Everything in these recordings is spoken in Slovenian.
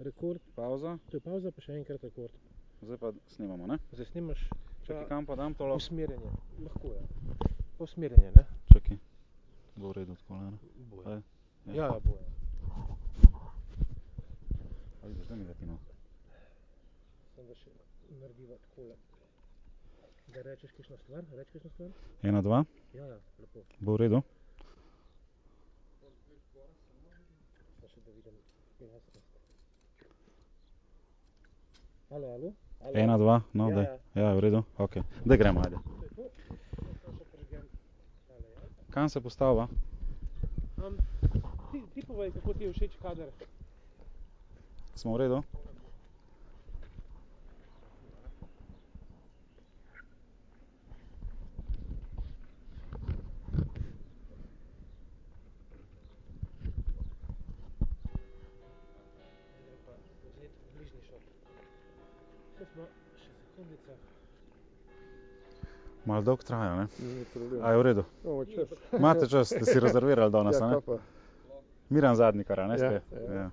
rekord, Pauza. to je pauza, pa še enkrat rekord. Zdaj pa snimamo, ne? Zdaj snimaš Čakaj, kam pa dam to lahko? usmerjanje. Lahko je. Pa usmerjanje, ne? Čakaj. Bo v redu takole, ne? Boje. Ja. Ja, ja, boje. A vidiš, daj mi ga ti no. Sem ga še narediva takole. Da rečeš kakšno stvar? Reči kakšno stvar? Ena, dva. Ja, ja, lepo. Bo v redu? Samo še da vidim jasnost. Alo, alo? alo? Ena, dva, no, ja, daj. ja. Ja, v redu, okej. Daj gremo, ajde. Kam se postavlja? Um, ti, ti povej, kako ti je všeč kader. Smo v redu? Zdaj smo še sekundica. Malo dolgo traja, ne? Ni problem. A je v redu? Imamo čas. Imate čas, ste si rezervirali danes, ja, ne? Miran Zadnikar, a ne Ja, ste? ja. Ja.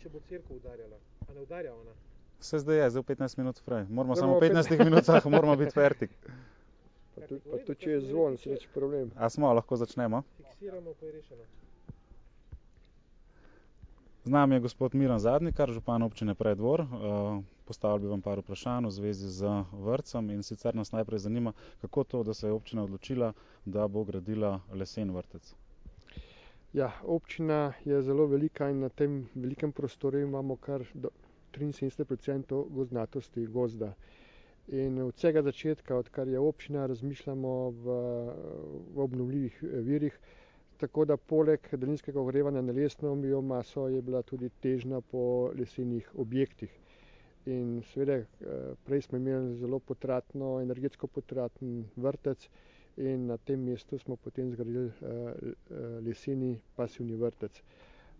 Če bo cerkev udarjala. A ne udarja ona? Saj zdaj je, zdaj v 15 minut prej. Moramo samo v bomo 15 minutah, moramo biti fertik. Pa tudi, pa tudi če je zvon, se nič problem. A smo, lahko začnemo? Fiksiramo, pa je rešeno. Z nami je gospod Miran Zadnikar, župan občine Preddvor. Eh, Postavili bi vam par vprašanj v zvezi z vrtcem in sicer nas najprej zanima, kako to, da se je občina odločila, da bo gradila lesen vrtec. Ja, občina je zelo velika in na tem velikem prostoru imamo kar do 73% gozdnatosti gozda. In od vsega začetka, odkar je občina, razmišljamo v, v obnovljivih eh, virih, tako da poleg daljinskega ogrevanja na lesno biomaso je bila tudi težnja po lesenih objektih. In seveda, eh, prej smo imeli zelo potratno, energetsko potraten vrtec in na tem mestu smo potem zgradili eh, leseni pasivni vrtec.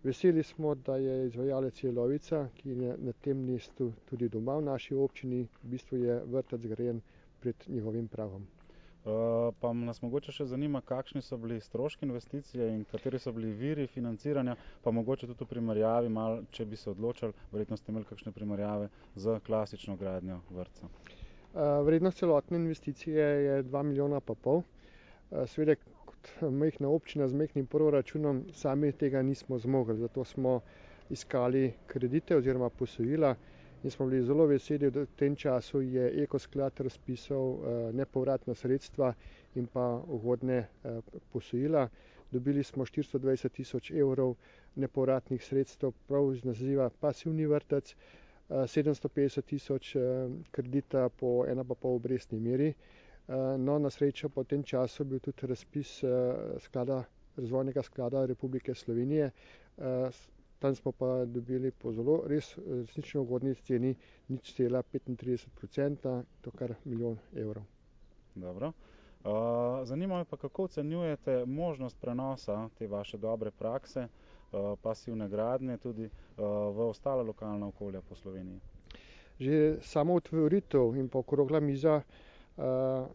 Veseli smo, da je izvajalec Jelovica, ki je na tem mestu tudi doma v naši občini, v bistvu je vrtec zgrajen pred njegovim pragom. Eh, Pa nas mogoče še zanima, kakšni so bili stroški investicije in kateri so bili viri financiranja, pa mogoče tudi v primerjavi malo, če bi se odločili, verjetno ste imeli kakšne primerjave z klasično gradnjo vrtca. Eh, Vrednost celotne investicije je dva milijona pa pol. Eh, Seveda kot majhna občina z majhnim proračunom sami tega nismo zmogli, zato smo iskali kredite oziroma posojila in smo bili zelo veseli, da v tem času je Eko sklad razpisal eh, nepovratna sredstva in pa ugodne eh, posojila. Dobili smo štiristo dvajset tisoč evrov nepovratnih sredstev prav iz naziva pasivni vrtec, eh, sedemsto petdeset tisoč eh, kredita po ena pa pol obrestni meri. Eh, No, na srečo po tem času je bil tudi razpis eh, sklada, Razvojnega sklada Republike Slovenije. Tam smo pa dobili po zelo res resnično ugodni ceni nič cela petintrideset procenta, to kar milijon evrov. Dobro. Uh, zanima me pa, kako ocenjujete možnost prenosa te vaše dobre prakse, uh, pasivne gradnje tudi uh, v ostala lokalna okolja po Sloveniji. Že samo otvoritev in pa okrogla miza uh,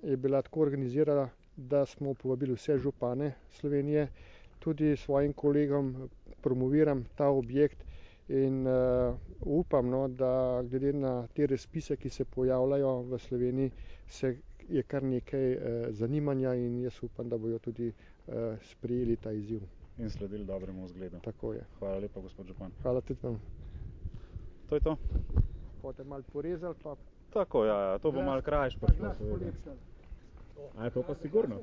je bila tako organizirana, da smo povabili vse župane Slovenije, tudi svojim kolegom promoviram ta objekt in uh, upam, no, da glede na te razpise, ki se pojavljajo v Sloveniji, se je kar nekaj uh, zanimanja in jaz upam, da bojo tudi uh, sprejeli ta izziv. In sledili dobremu vzgledu. Tako je. Hvala lepa, gospod župan. Hvala tudi vam. To je to? Boste malo porezali, pa Tako, ja, ja. to bo Glas- malo krajše pa prišlo. glas seveda. polepšali. A je to pa sigurno?